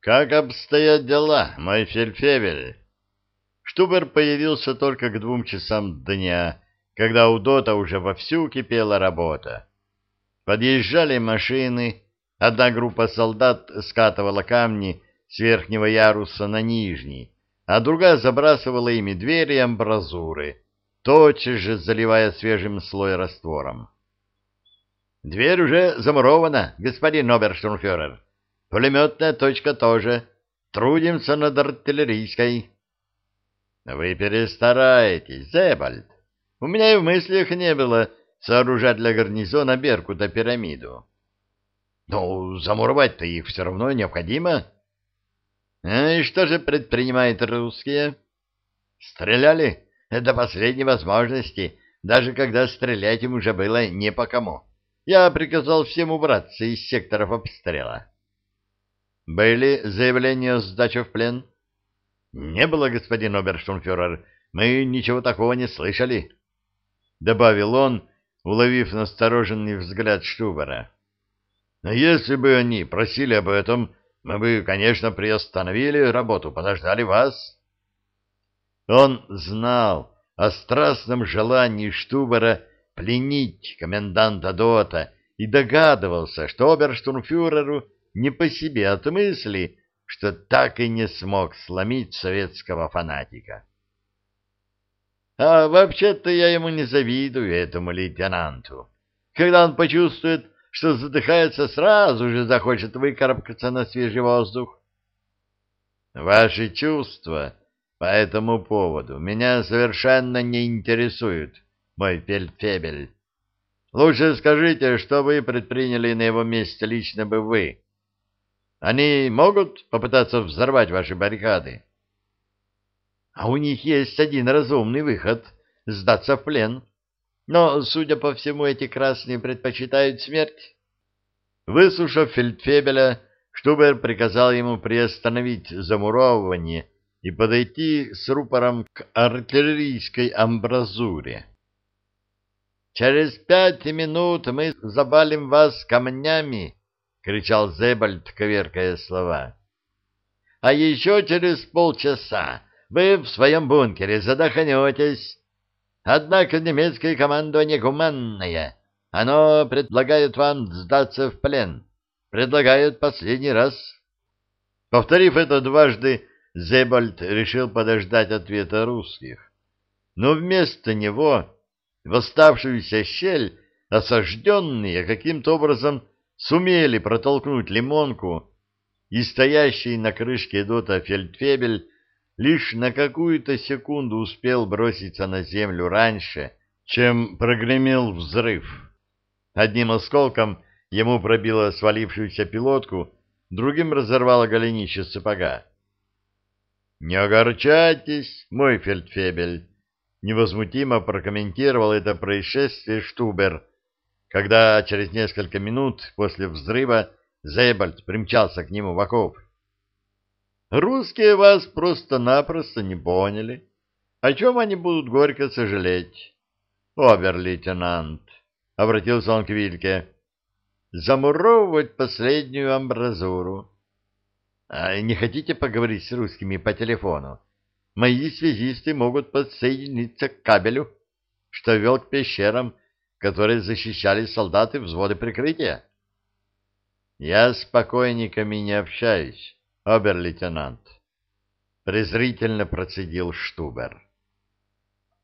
Как обстоят дела, мой фельдфебель? Штубер появился только к двум часам дня, когда у Дота уже вовсю кипела работа. Подъезжали машины, одна группа солдат скатывала камни с верхнего яруса на нижний, а другая забрасывала ими двери и амбразуры, тотчас же заливая свежим слой раствором. «Дверь уже замурована, господин оберштурмфюрер. Пулеметная точка тоже. Трудимся над артиллерийской». «Вы перестараетесь, Зебальд. У меня и в мыслях не было сооружать для гарнизона Беркута пирамиду». «Ну, замуровать-то их все равно необходимо». А и что же предпринимают русские? Стреляли до последней возможности, даже когда стрелять им уже было не по кому. Я приказал всем убраться из секторов обстрела. Были заявления о сдаче в плен? Не было, господин оберштурмфюрер. Мы ничего такого не слышали. Добавил он, уловив настороженный взгляд Штубера. Но если бы они просили об этом, мы бы, конечно, приостановили работу, подождали вас. Он знал о страстном желании Штубера пленить коменданта Дота и догадывался, что оберштурмфюреру не по себе от мысли, что так и не смог сломить советского фанатика. А вообще-то я ему не завидую, этому лейтенанту. Когда он почувствует, что задыхается, сразу же захочет выкарабкаться на свежий воздух. Ваши чувства по этому поводу меня совершенно не интересуют, мой фельдфебель. Лучше скажите, что вы предприняли на его месте лично бы вы. Они могут попытаться взорвать ваши баррикады? А у них есть один разумный выход — сдаться в плен. Но, судя по всему, эти красные предпочитают смерть. Выслушав фельдфебеля, Штубер приказал ему приостановить замуровывание и подойти с рупором к артиллерийской амбразуре. «Через пять минут мы забалим вас камнями!» — кричал Зебальд, коверкая слова. «А еще через полчаса вы в своем бункере задохнетесь, Однако немецкое командование гуманное. Оно предлагает вам сдаться в плен. Предлагает последний раз. Повторив это дважды, Зебальд решил подождать ответа русских. Но вместо него в оставшуюся щель осажденные каким-то образом сумели протолкнуть лимонку, и стоящий на крышке дота фельдфебель лишь на какую-то секунду успел броситься на землю раньше, чем прогремел взрыв. Одним осколком ему пробило свалившуюся пилотку, другим разорвало голенище сапога. — Не огорчайтесь, мой фельдфебель, — невозмутимо прокомментировал это происшествие Штубер, когда через несколько минут после взрыва Зейбальд примчался к нему в окоп. Русские вас просто-напросто не поняли. О чем они будут горько сожалеть? Обер-лейтенант, — обратился он к Вильке, — замуровывать последнюю амбразуру. А не хотите поговорить с русскими по телефону? Мои связисты могут подсоединиться к кабелю, что вел к пещерам, которые защищали солдаты взводы прикрытия. Я с покойниками не общаюсь обер-лейтенант. Презрительно процедил Штубер.